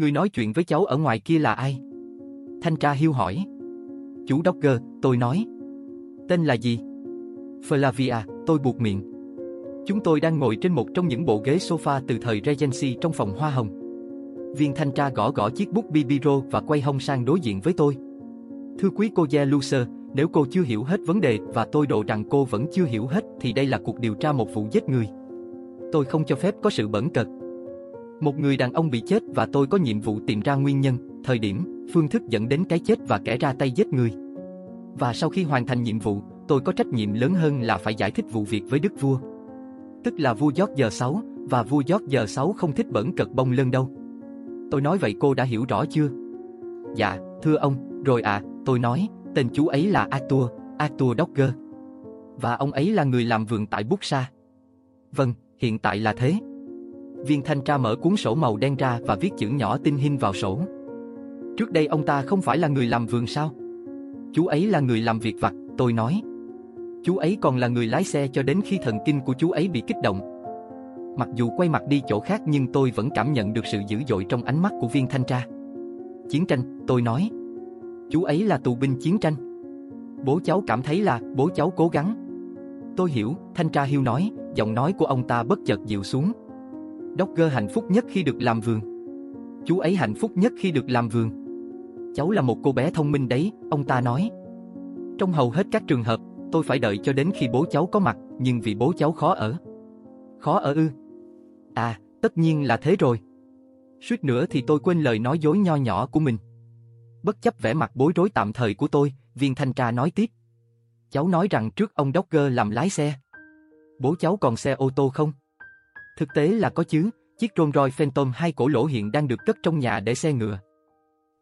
Người nói chuyện với cháu ở ngoài kia là ai? Thanh tra hiu hỏi. Chú Docker, tôi nói. Tên là gì? Flavia, tôi buộc miệng. Chúng tôi đang ngồi trên một trong những bộ ghế sofa từ thời Regency trong phòng hoa hồng. Viên thanh tra gõ gõ chiếc bút bibiro và quay hông sang đối diện với tôi. Thưa quý cô Gia Lucer, nếu cô chưa hiểu hết vấn đề và tôi độ rằng cô vẫn chưa hiểu hết thì đây là cuộc điều tra một vụ giết người. Tôi không cho phép có sự bẩn cật. Một người đàn ông bị chết và tôi có nhiệm vụ tìm ra nguyên nhân, thời điểm, phương thức dẫn đến cái chết và kẻ ra tay giết người. Và sau khi hoàn thành nhiệm vụ, tôi có trách nhiệm lớn hơn là phải giải thích vụ việc với đức vua. Tức là vua George 6 và vua George 6 không thích bẩn cật bông lân đâu. Tôi nói vậy cô đã hiểu rõ chưa? Dạ, thưa ông, rồi à, tôi nói, tên chú ấy là Arthur, Arthur Dogger. Và ông ấy là người làm vườn tại Bút Sa. Vâng, hiện tại là thế. Viên thanh tra mở cuốn sổ màu đen ra và viết chữ nhỏ tinh hình vào sổ. Trước đây ông ta không phải là người làm vườn sao? Chú ấy là người làm việc vặt, tôi nói. Chú ấy còn là người lái xe cho đến khi thần kinh của chú ấy bị kích động. Mặc dù quay mặt đi chỗ khác nhưng tôi vẫn cảm nhận được sự dữ dội trong ánh mắt của viên thanh tra. Chiến tranh, tôi nói. Chú ấy là tù binh chiến tranh. Bố cháu cảm thấy là bố cháu cố gắng. Tôi hiểu, thanh tra hiu nói, giọng nói của ông ta bất chợt dịu xuống. Dogger hạnh phúc nhất khi được làm vườn. Chú ấy hạnh phúc nhất khi được làm vườn. Cháu là một cô bé thông minh đấy, ông ta nói. Trong hầu hết các trường hợp, tôi phải đợi cho đến khi bố cháu có mặt, nhưng vì bố cháu khó ở. Khó ở ư? À, tất nhiên là thế rồi. Suýt nữa thì tôi quên lời nói dối nho nhỏ của mình. Bất chấp vẻ mặt bối rối tạm thời của tôi, viên thanh tra nói tiếp. Cháu nói rằng trước ông Dogger làm lái xe. Bố cháu còn xe ô tô không? Thực tế là có chứ, chiếc Rolls Royce Phantom hai cổ lỗ hiện đang được cất trong nhà để xe ngựa.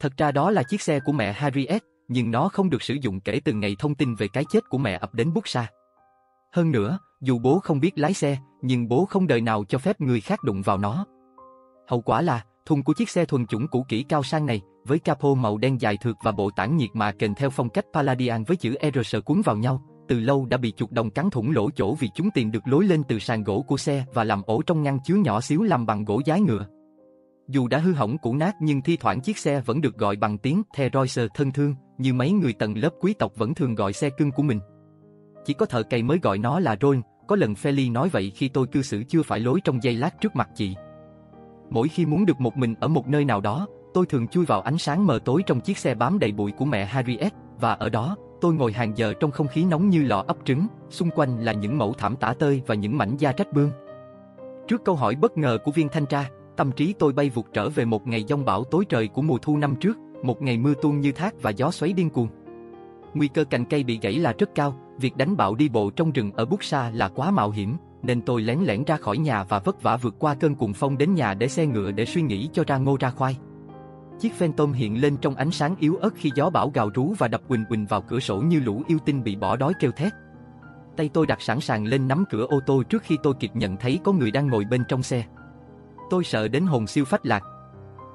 Thật ra đó là chiếc xe của mẹ Harriet, nhưng nó không được sử dụng kể từ ngày thông tin về cái chết của mẹ ập đến bút xa. Hơn nữa, dù bố không biết lái xe, nhưng bố không đời nào cho phép người khác đụng vào nó. Hậu quả là, thùng của chiếc xe thuần chủng cũ kỹ cao sang này, với capo màu đen dài thượt và bộ tản nhiệt mà kèm theo phong cách Palladian với chữ RS cuốn vào nhau, từ lâu đã bị chuột đồng cắn thủng lỗ chỗ vì chúng tìm được lối lên từ sàn gỗ của xe và làm ổ trong ngăn chứa nhỏ xíu làm bằng gỗ giái ngựa. Dù đã hư hỏng cũ nát nhưng thi thoảng chiếc xe vẫn được gọi bằng tiếng The Royce thân thương, như mấy người tầng lớp quý tộc vẫn thường gọi xe cưng của mình. Chỉ có thợ cày mới gọi nó là Roll, có lần Feli nói vậy khi tôi cư xử chưa phải lối trong giây lát trước mặt chị. Mỗi khi muốn được một mình ở một nơi nào đó, tôi thường chui vào ánh sáng mờ tối trong chiếc xe bám đầy bụi của mẹ Harriet, và ở đó, tôi ngồi hàng giờ trong không khí nóng như lò ấp trứng, xung quanh là những mẫu thảm tả tơi và những mảnh da trách bương. Trước câu hỏi bất ngờ của viên thanh tra, tâm trí tôi bay vụt trở về một ngày giông bão tối trời của mùa thu năm trước, một ngày mưa tuôn như thác và gió xoáy điên cuồng. Nguy cơ cành cây bị gãy là rất cao, việc đánh bạo đi bộ trong rừng ở Bút Sa là quá mạo hiểm, nên tôi lén lẻn ra khỏi nhà và vất vả vượt qua cơn cuồng phong đến nhà để xe ngựa để suy nghĩ cho ra ngô ra khoai. Chiếc Phantom hiện lên trong ánh sáng yếu ớt khi gió bão gào rú và đập quỳnh quỳnh vào cửa sổ như lũ yêu tinh bị bỏ đói kêu thét. Tay tôi đặt sẵn sàng lên nắm cửa ô tô trước khi tôi kịp nhận thấy có người đang ngồi bên trong xe. Tôi sợ đến hồn siêu phách lạc.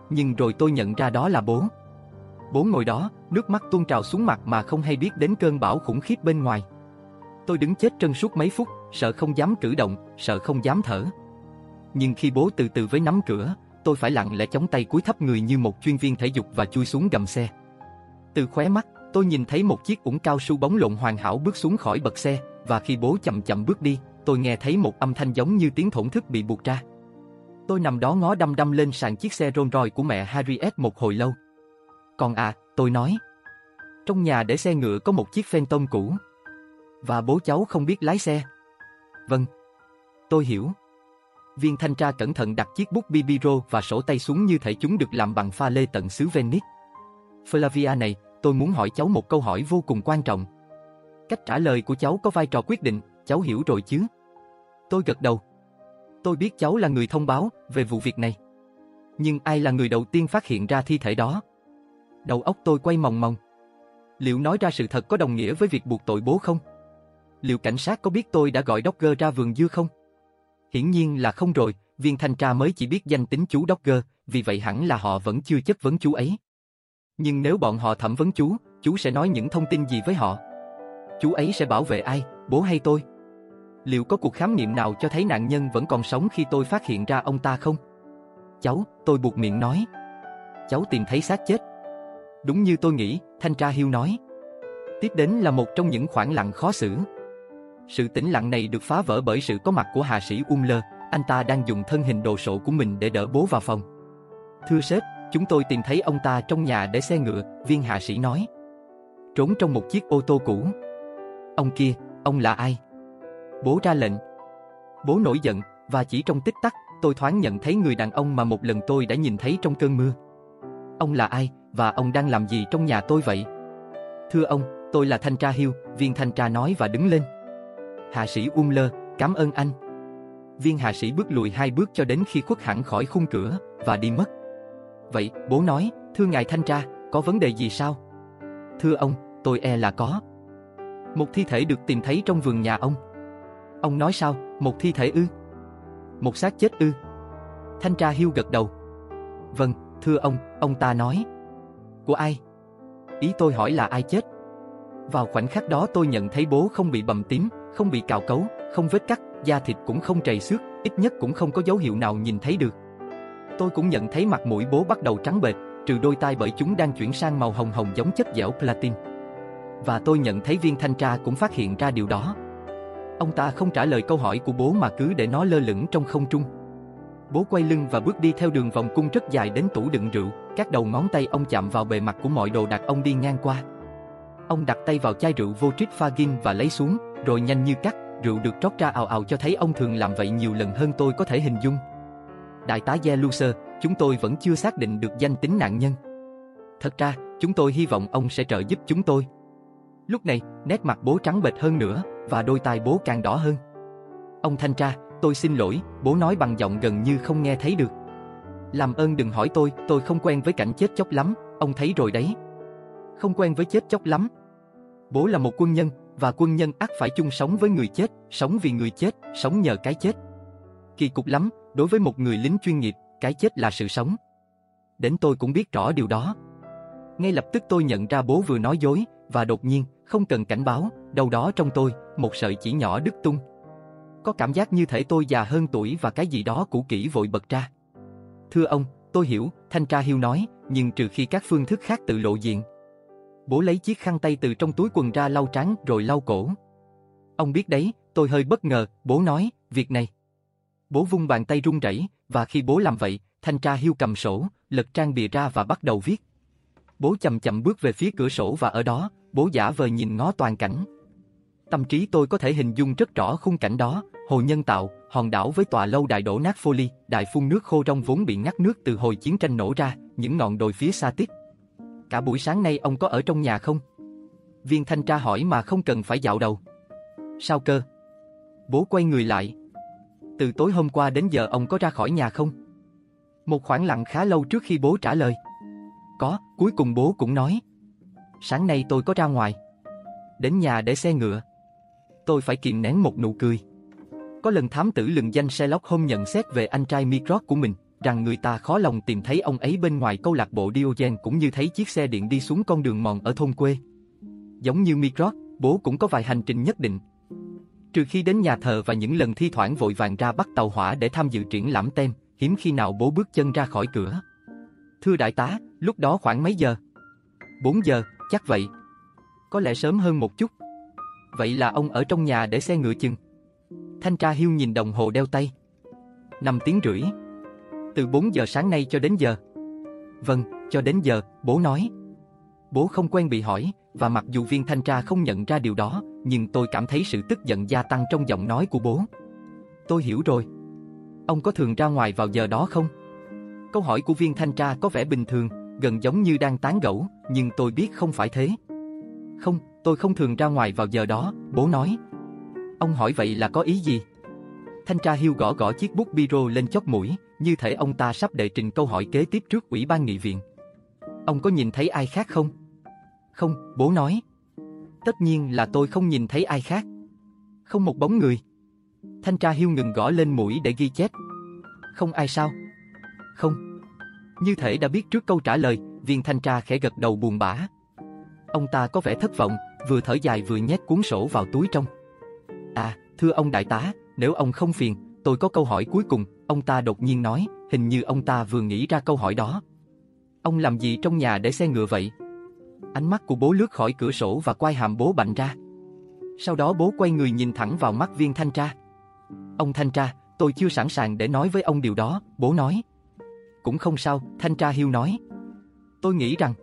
Nhưng rồi tôi nhận ra đó là bố. Bố ngồi đó, nước mắt tuôn trào xuống mặt mà không hay biết đến cơn bão khủng khiếp bên ngoài. Tôi đứng chết chân suốt mấy phút, sợ không dám cử động, sợ không dám thở. Nhưng khi bố từ từ với nắm cửa, tôi phải lặng lẽ chống tay cúi thấp người như một chuyên viên thể dục và chui xuống gầm xe. Từ khóe mắt, tôi nhìn thấy một chiếc ủng cao su bóng lộn hoàn hảo bước xuống khỏi bậc xe, và khi bố chậm chậm bước đi, tôi nghe thấy một âm thanh giống như tiếng thổn thức bị buộc ra. Tôi nằm đó ngó đăm đăm lên sàn chiếc xe Rolls Royce của mẹ Harriet một hồi lâu. Còn à, tôi nói. Trong nhà để xe ngựa có một chiếc Phantom cũ. Và bố cháu không biết lái xe. Vâng. Tôi hiểu. Viên thanh tra cẩn thận đặt chiếc bút bibiro và sổ tay xuống như thể chúng được làm bằng pha lê tận xứ Venice. Flavia này, tôi muốn hỏi cháu một câu hỏi vô cùng quan trọng. Cách trả lời của cháu có vai trò quyết định, cháu hiểu rồi chứ? Tôi gật đầu. Tôi biết cháu là người thông báo về vụ việc này. Nhưng ai là người đầu tiên phát hiện ra thi thể đó? Đầu óc tôi quay mòng mòng. Liệu nói ra sự thật có đồng nghĩa với việc buộc tội bố không? Liệu cảnh sát có biết tôi đã gọi Dogger ra vườn dưa không? Hiển nhiên là không rồi, viên thanh tra mới chỉ biết danh tính chú Dogger, vì vậy hẳn là họ vẫn chưa chất vấn chú ấy. Nhưng nếu bọn họ thẩm vấn chú, chú sẽ nói những thông tin gì với họ? Chú ấy sẽ bảo vệ ai, bố hay tôi? Liệu có cuộc khám nghiệm nào cho thấy nạn nhân vẫn còn sống khi tôi phát hiện ra ông ta không? Cháu, tôi buộc miệng nói. cháu tìm thấy xác chết. Đúng như tôi nghĩ, thanh tra Hiếu nói. Tiếp đến là một trong những khoảng lặng khó xử. Sự tĩnh lặng này được phá vỡ bởi sự có mặt của hạ sĩ Umler, anh ta đang dùng thân hình đồ sộ của mình để đỡ bố vào phòng. Thưa sếp, chúng tôi tìm thấy ông ta trong nhà để xe ngựa, viên hạ sĩ nói. Trốn trong một chiếc ô tô cũ. Ông kia, ông là ai? Bố ra lệnh. Bố nổi giận, và chỉ trong tích tắc, tôi thoáng nhận thấy người đàn ông mà một lần tôi đã nhìn thấy trong cơn mưa. Ông là ai, và ông đang làm gì trong nhà tôi vậy? Thưa ông, tôi là thanh tra Hill, viên thanh tra nói và đứng lên. Hạ sĩ Umler, cảm ơn anh. Viên hạ sĩ bước lùi hai bước cho đến khi khuất hẳn khỏi khung cửa, và đi mất. Vậy, bố nói, thưa ngài thanh tra, có vấn đề gì sao? Thưa ông, tôi e là có. Một thi thể được tìm thấy trong vườn nhà ông. Ông nói sao, một thi thể ư? Một xác chết ư? Thanh tra hưu gật đầu. Vâng, thưa ông, ông ta nói. Của ai? Ý tôi hỏi là ai chết? Vào khoảnh khắc đó tôi nhận thấy bố không bị bầm tím, không bị cào cấu, không vết cắt, da thịt cũng không trầy xước, ít nhất cũng không có dấu hiệu nào nhìn thấy được. Tôi cũng nhận thấy mặt mũi bố bắt đầu trắng bệch, trừ đôi tai bởi chúng đang chuyển sang màu hồng hồng giống chất dẻo platin. Và tôi nhận thấy viên thanh tra cũng phát hiện ra điều đó. Ông ta không trả lời câu hỏi của bố mà cứ để nó lơ lửng trong không trung. Bố quay lưng và bước đi theo đường vòng cung rất dài đến tủ đựng rượu, các đầu ngón tay ông chạm vào bề mặt của mọi đồ đạc ông đi ngang qua. Ông đặt tay vào chai rượu vô trích pha gin và lấy xuống, rồi nhanh như cắt, rượu được trót ra ào ào cho thấy ông thường làm vậy nhiều lần hơn tôi có thể hình dung. Đại tá Yeluser, chúng tôi vẫn chưa xác định được danh tính nạn nhân. Thật ra, chúng tôi hy vọng ông sẽ trợ giúp chúng tôi. Lúc này, nét mặt bố trắng bệch hơn nữa, và đôi tai bố càng đỏ hơn. Ông thanh tra, tôi xin lỗi, bố nói bằng giọng gần như không nghe thấy được. Làm ơn đừng hỏi tôi, tôi không quen với cảnh chết chóc lắm, ông thấy rồi đấy. Không quen với chết chóc lắm. Bố là một quân nhân, và quân nhân ắt phải chung sống với người chết, sống vì người chết, sống nhờ cái chết. Kỳ cục lắm, đối với một người lính chuyên nghiệp, cái chết là sự sống. Đến tôi cũng biết rõ điều đó. Ngay lập tức tôi nhận ra bố vừa nói dối, và đột nhiên, không cần cảnh báo, đâu đó trong tôi, một sợi chỉ nhỏ đứt tung. Có cảm giác như thể tôi già hơn tuổi và cái gì đó cũ kỹ vội bật ra. Thưa ông, tôi hiểu, thanh tra hiêu nói, nhưng trừ khi các phương thức khác tự lộ diện. Bố lấy chiếc khăn tay từ trong túi quần ra lau trán rồi lau cổ. Ông biết đấy, tôi hơi bất ngờ, bố nói, việc này. Bố vung bàn tay run rẩy, và khi bố làm vậy, thanh tra hiu cầm sổ, lật trang bìa ra và bắt đầu viết. Bố chậm chậm bước về phía cửa sổ và ở đó, bố giả vờ nhìn ngó toàn cảnh. Tâm trí tôi có thể hình dung rất rõ khung cảnh đó, hồ nhân tạo, hòn đảo với tòa lâu đài đổ nát phô ly, đại phun nước khô trong vốn bị ngắt nước từ hồi chiến tranh nổ ra, những ngọn đồi phía xa tích. Cả buổi sáng nay ông có ở trong nhà không? Viên thanh tra hỏi mà không cần phải dạo đầu. Sao cơ? Bố quay người lại. Từ tối hôm qua đến giờ ông có ra khỏi nhà không? Một khoảng lặng khá lâu trước khi bố trả lời. Có, cuối cùng bố cũng nói. Sáng nay tôi có ra ngoài. Đến nhà để xe ngựa. Tôi phải kìm nén một nụ cười. Có lần thám tử lừng danh Sherlock Holmes nhận xét về anh trai Microsoft của mình, rằng người ta khó lòng tìm thấy ông ấy bên ngoài câu lạc bộ Diogen cũng như thấy chiếc xe điện đi xuống con đường mòn ở thôn quê. Giống như Mycroft, bố cũng có vài hành trình nhất định. Trừ khi đến nhà thờ và những lần thi thoảng vội vàng ra bắt tàu hỏa để tham dự triển lãm tem, hiếm khi nào bố bước chân ra khỏi cửa. Thưa đại tá, lúc đó khoảng mấy giờ? 4 giờ, chắc vậy. Có lẽ sớm hơn một chút. Vậy là ông ở trong nhà để xe ngựa chừng. Thanh tra hiu nhìn đồng hồ đeo tay. 5 tiếng rưỡi. Từ 4 giờ sáng nay cho đến giờ. Vâng, cho đến giờ, bố nói. Bố không quen bị hỏi, và mặc dù viên thanh tra không nhận ra điều đó, nhưng tôi cảm thấy sự tức giận gia tăng trong giọng nói của bố. Tôi hiểu rồi. Ông có thường ra ngoài vào giờ đó không? Câu hỏi của viên thanh tra có vẻ bình thường, gần giống như đang tán gẫu, nhưng tôi biết không phải thế. Không, tôi không thường ra ngoài vào giờ đó, bố nói. Ông hỏi vậy là có ý gì? Thanh tra hiu gõ gõ chiếc bút biro lên chóp mũi, như thể ông ta sắp đệ trình câu hỏi kế tiếp trước ủy ban nghị viện. Ông có nhìn thấy ai khác không? Không, bố nói. Tất nhiên là tôi không nhìn thấy ai khác. Không một bóng người. Thanh tra hiu ngừng gõ lên mũi để ghi chép. Không ai sao? Không. Như thể đã biết trước câu trả lời, viên thanh tra khẽ gật đầu buồn bã. Ông ta có vẻ thất vọng, vừa thở dài vừa nhét cuốn sổ vào túi trong. À, thưa ông đại tá, nếu ông không phiền, tôi có câu hỏi cuối cùng, ông ta đột nhiên nói, hình như ông ta vừa nghĩ ra câu hỏi đó. Ông làm gì trong nhà để xe ngựa vậy? Ánh mắt của bố lướt khỏi cửa sổ và quay hàm bố bạnh ra. Sau đó bố quay người nhìn thẳng vào mắt viên thanh tra. Ông thanh tra, tôi chưa sẵn sàng để nói với ông điều đó, bố nói. Cũng không sao, thanh tra hiu nói. Tôi nghĩ rằng,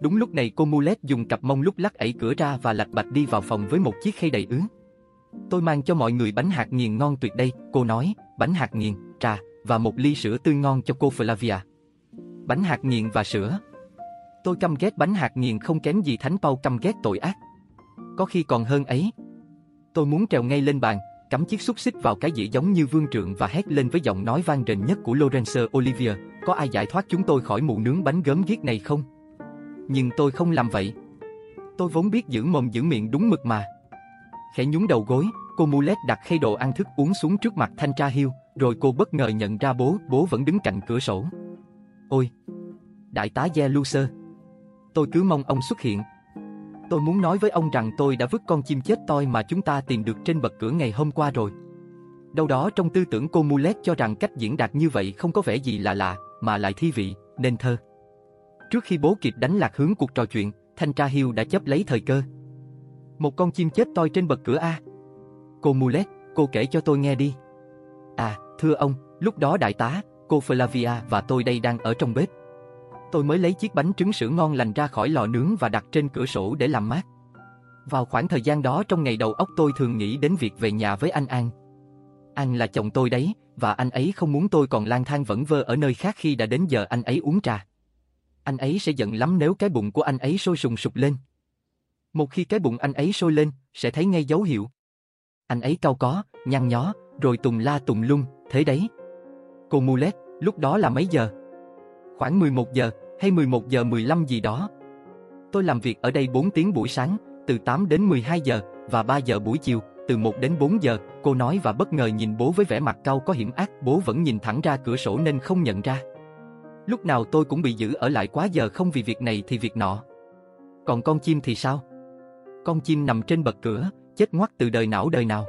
Đúng lúc này cô Mulet dùng cặp mông lúc lắc ẩy cửa ra và lạch bạch đi vào phòng với một chiếc khay đầy ứ. Tôi mang cho mọi người bánh hạt nghiền ngon tuyệt đây, cô nói, bánh hạt nghiền, trà, và một ly sữa tươi ngon cho cô Flavia. Bánh hạt nghiền và sữa. Tôi căm ghét bánh hạt nghiền không kém gì Thánh Pau căm ghét tội ác. Có khi còn hơn ấy. Tôi muốn trèo ngay lên bàn, cắm chiếc xúc xích vào cái dĩa giống như vương trượng và hét lên với giọng nói vang rền nhất của Lorenzo Olivier, có ai giải thoát chúng tôi khỏi mụ nướng bánh gớm ghiếc này không? Nhưng tôi không làm vậy. Tôi vốn biết giữ mồm giữ miệng đúng mực mà. Khẽ nhún đầu gối, cô Mulet đặt khay đồ ăn thức uống xuống trước mặt thanh tra hiêu, rồi cô bất ngờ nhận ra bố, bố vẫn đứng cạnh cửa sổ. Ôi! Đại tá Ye Luser! Tôi cứ mong ông xuất hiện. Tôi muốn nói với ông rằng tôi đã vứt con chim chết toi mà chúng ta tìm được trên bậc cửa ngày hôm qua rồi. Đâu đó trong tư tưởng cô Mulet cho rằng cách diễn đạt như vậy không có vẻ gì là lạ, mà lại thi vị, nên thơ. Trước khi bố kịp đánh lạc hướng cuộc trò chuyện, thanh tra Hill đã chấp lấy thời cơ. Một con chim chết toi trên bậc cửa A. Cô Mulet, cô kể cho tôi nghe đi. Thưa ông, lúc đó đại tá, cô Flavia và tôi đây đang ở trong bếp. Tôi mới lấy chiếc bánh trứng sữa ngon lành ra khỏi lò nướng và đặt trên cửa sổ để làm mát. Vào khoảng thời gian đó trong ngày đầu óc tôi thường nghĩ đến việc về nhà với anh An. An là chồng tôi đấy, và anh ấy không muốn tôi còn lang thang vẩn vơ ở nơi khác khi đã đến giờ anh ấy uống trà anh ấy sẽ giận lắm nếu cái bụng của anh ấy sôi sùng sục lên. Một khi cái bụng anh ấy sôi lên, sẽ thấy ngay dấu hiệu. Anh ấy cau có, nhăn nhó, rồi tùng la tùng lung, thế đấy. Cô Mulet, lúc đó là mấy giờ? Khoảng 11 giờ, hay 11 giờ 15 gì đó. Tôi làm việc ở đây 4 tiếng buổi sáng, từ 8 đến 12 giờ, và 3 giờ buổi chiều, từ 1 đến 4 giờ, cô nói và bất ngờ nhìn bố với vẻ mặt cau có hiểm ác, bố vẫn nhìn thẳng ra cửa sổ nên không nhận ra. Lúc nào tôi cũng bị giữ ở lại quá giờ không vì việc này thì việc nọ. Còn con chim thì sao? Con chim nằm trên bậc cửa, chết ngoắt từ đời não đời nào.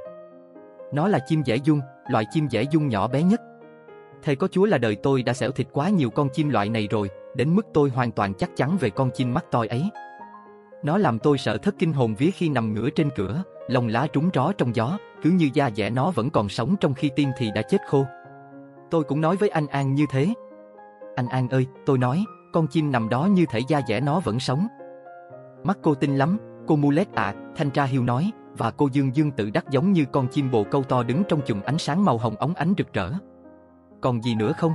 Nó là chim dễ dung, loại chim dễ dung nhỏ bé nhất. Thầy có Chúa là đời tôi đã xẻo thịt quá nhiều con chim loại này rồi, đến mức tôi hoàn toàn chắc chắn về con chim mắt toi ấy. Nó làm tôi sợ thất kinh hồn vía khi nằm ngửa trên cửa, lông lá trúng ró trong gió, cứ như da dẻ nó vẫn còn sống trong khi tim thì đã chết khô. Tôi cũng nói với anh An như thế, anh An ơi, tôi nói, con chim nằm đó như thể da dẻ nó vẫn sống. Mắt cô tin lắm, cô Mulet ạ, à, Thanh tra Hiêu nói, và cô Dương Dương tự đắc giống như con chim bồ câu to đứng trong chùm ánh sáng màu hồng óng ánh rực rỡ. Còn gì nữa không?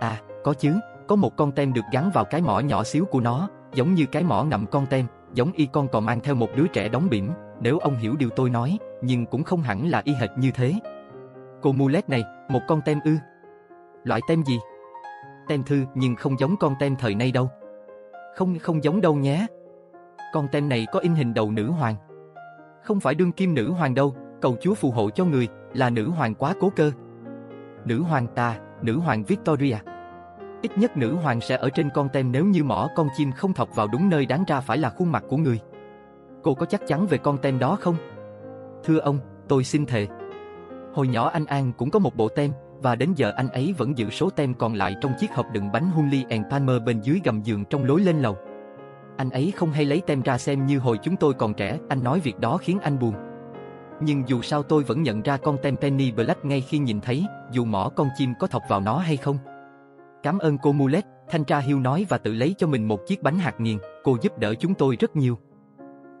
À, có chứ, có một con tem được gắn vào cái mỏ nhỏ xíu của nó, giống như cái mỏ ngậm con tem, giống y con còn mang theo một đứa trẻ đóng bỉm, nếu ông hiểu điều tôi nói, nhưng cũng không hẳn là y hệt như thế. Cô Mulet này, một con tem ư? Loại tem gì? tem thư nhưng không giống con tem thời nay đâu. Không không giống đâu nhé. Con tem này có in hình đầu nữ hoàng. Không phải đương kim nữ hoàng đâu, cầu chúa phù hộ cho người, là nữ hoàng quá cố cơ. Nữ hoàng ta, nữ hoàng Victoria. Ít nhất nữ hoàng sẽ ở trên con tem nếu như mỏ con chim không thọc vào đúng nơi đáng ra phải là khuôn mặt của người. Cô có chắc chắn về con tem đó không? Thưa ông, tôi xin thề. Hồi nhỏ anh An cũng có một bộ tem, và đến giờ anh ấy vẫn giữ số tem còn lại trong chiếc hộp đựng bánh Hunley and Palmer bên dưới gầm giường trong lối lên lầu. Anh ấy không hay lấy tem ra xem như hồi chúng tôi còn trẻ, anh nói việc đó khiến anh buồn. Nhưng dù sao tôi vẫn nhận ra con tem Penny Black ngay khi nhìn thấy, dù mỏ con chim có thọc vào nó hay không. Cảm ơn cô Mulet, thanh tra Hiu nói và tự lấy cho mình một chiếc bánh hạt nghiền, cô giúp đỡ chúng tôi rất nhiều.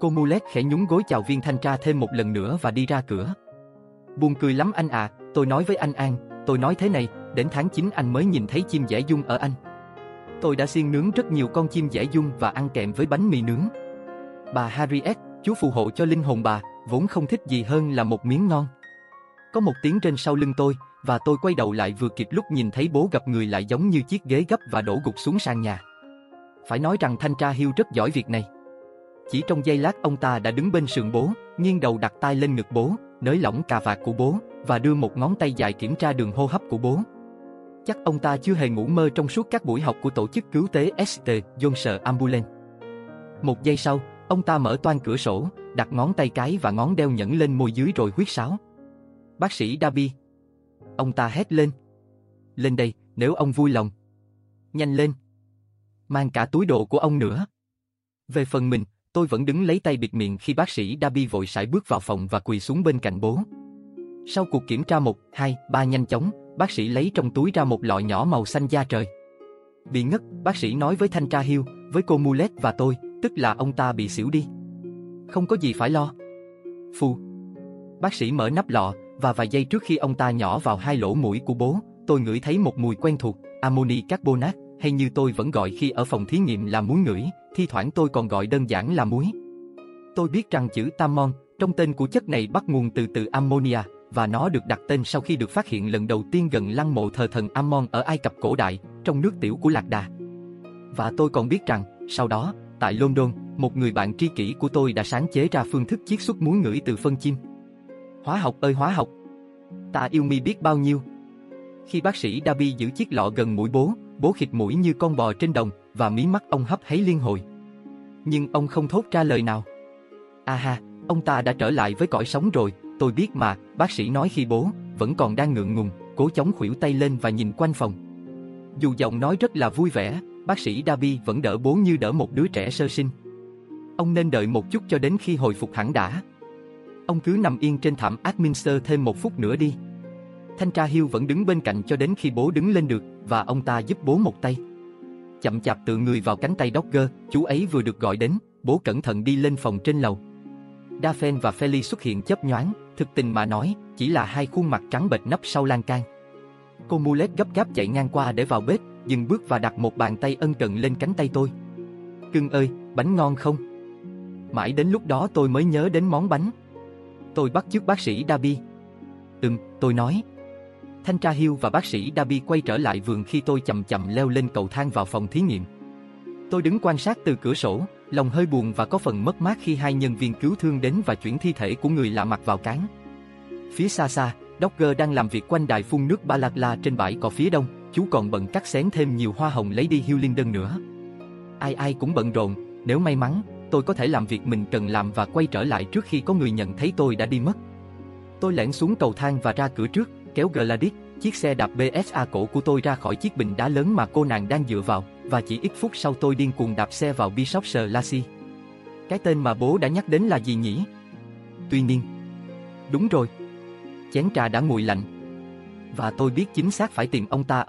Cô Mulet khẽ nhún gối chào viên thanh tra thêm một lần nữa và đi ra cửa. Buồn cười lắm anh à, tôi nói với anh An, Tôi nói thế này, đến tháng 9 anh mới nhìn thấy chim dẻ dung ở anh. Tôi đã xiên nướng rất nhiều con chim dẻ dung và ăn kèm với bánh mì nướng. Bà Harriet, chú phù hộ cho linh hồn bà, vốn không thích gì hơn là một miếng ngon. Có một tiếng trên sau lưng tôi, và tôi quay đầu lại vừa kịp lúc nhìn thấy bố gặp người lại giống như chiếc ghế gấp và đổ gục xuống sàn nhà. Phải nói rằng thanh tra Hill rất giỏi việc này. Chỉ trong giây lát ông ta đã đứng bên sườn bố, nghiêng đầu đặt tay lên ngực bố, nới lỏng cà vạt của bố, và đưa một ngón tay dài kiểm tra đường hô hấp của bố. Chắc ông ta chưa hề ngủ mơ trong suốt các buổi học của tổ chức cứu tế ST Johnson Ambulance. Một giây sau, ông ta mở toan cửa sổ, đặt ngón tay cái và ngón đeo nhẫn lên môi dưới rồi huyết sáo. Bác sĩ Dabi. Ông ta hét lên. Lên đây, nếu ông vui lòng. Nhanh lên. mang cả túi đồ của ông nữa. Về phần mình, tôi vẫn đứng lấy tay bịt miệng khi bác sĩ Darby vội sải bước vào phòng và quỳ xuống bên cạnh bố. Sau cuộc kiểm tra 1, 2, 3 nhanh chóng, bác sĩ lấy trong túi ra một lọ nhỏ màu xanh da trời. Bị ngất, bác sĩ nói với thanh tra Hill, với cô Mulet và tôi, tức là ông ta bị xỉu đi. Không có gì phải lo. Phù. Bác sĩ mở nắp lọ, và vài giây trước khi ông ta nhỏ vào hai lỗ mũi của bố, tôi ngửi thấy một mùi quen thuộc, amoni carbonat, hay như tôi vẫn gọi khi ở phòng thí nghiệm là muối ngửi, thi thoảng tôi còn gọi đơn giản là muối. Tôi biết rằng chữ tamon, trong tên của chất này bắt nguồn từ từ ammonia, và nó được đặt tên sau khi được phát hiện lần đầu tiên gần lăng mộ thờ thần Ammon ở Ai Cập cổ đại, trong nước tiểu của Lạc Đà. Và tôi còn biết rằng, sau đó, tại London, một người bạn tri kỷ của tôi đã sáng chế ra phương thức chiết xuất muối ngửi từ phân chim. Hóa học ơi hóa học! Ta yêu mi biết bao nhiêu. Khi bác sĩ Darby giữ chiếc lọ gần mũi bố, bố khịt mũi như con bò trên đồng, và mí mắt ông hấp háy liên hồi. Nhưng ông không thốt ra lời nào. À ha, ông ta đã trở lại với cõi sống rồi, tôi biết mà, bác sĩ nói khi bố, vẫn còn đang ngượng ngùng, cố chống khuỷu tay lên và nhìn quanh phòng. Dù giọng nói rất là vui vẻ, bác sĩ Dabi vẫn đỡ bố như đỡ một đứa trẻ sơ sinh. Ông nên đợi một chút cho đến khi hồi phục hẳn đã. Ông cứ nằm yên trên thảm Adminster thêm một phút nữa đi. Thanh tra Hill vẫn đứng bên cạnh cho đến khi bố đứng lên được, và ông ta giúp bố một tay. Chậm chạp tự người vào cánh tay Dogger, chú ấy vừa được gọi đến, bố cẩn thận đi lên phòng trên lầu. Daphne và Feli xuất hiện chớp nhoáng, thực tình mà nói, chỉ là hai khuôn mặt trắng bệch nấp sau lan can. Cô Mulet gấp gáp chạy ngang qua để vào bếp, dừng bước và đặt một bàn tay ân cần lên cánh tay tôi. Cưng ơi, bánh ngon không? Mãi đến lúc đó tôi mới nhớ đến món bánh. Tôi bắt chước bác sĩ Dabi. Ừm, tôi nói. Thanh tra Hill và bác sĩ Dabi quay trở lại vườn khi tôi chậm chậm leo lên cầu thang vào phòng thí nghiệm. Tôi đứng quan sát từ cửa sổ, lòng hơi buồn và có phần mất mát khi hai nhân viên cứu thương đến và chuyển thi thể của người lạ mặt vào cán. Phía xa xa, Dogger đang làm việc quanh đài phun nước Balagla trên bãi cỏ phía đông, chú còn bận cắt xén thêm nhiều hoa hồng lấy đi Hewlinden nữa. Ai ai cũng bận rộn, nếu may mắn, tôi có thể làm việc mình cần làm và quay trở lại trước khi có người nhận thấy tôi đã đi mất. Tôi lẻn xuống cầu thang và ra cửa trước, kéo Gladys, chiếc xe đạp BSA cổ của tôi ra khỏi chiếc bình đá lớn mà cô nàng đang dựa vào, và chỉ ít phút sau tôi điên cuồng đạp xe vào Bishopshire Lassie. Cái tên mà bố đã nhắc đến là gì nhỉ? Tuy nhiên, đúng rồi, chén trà đã nguội lạnh. Và tôi biết chính xác phải tìm ông ta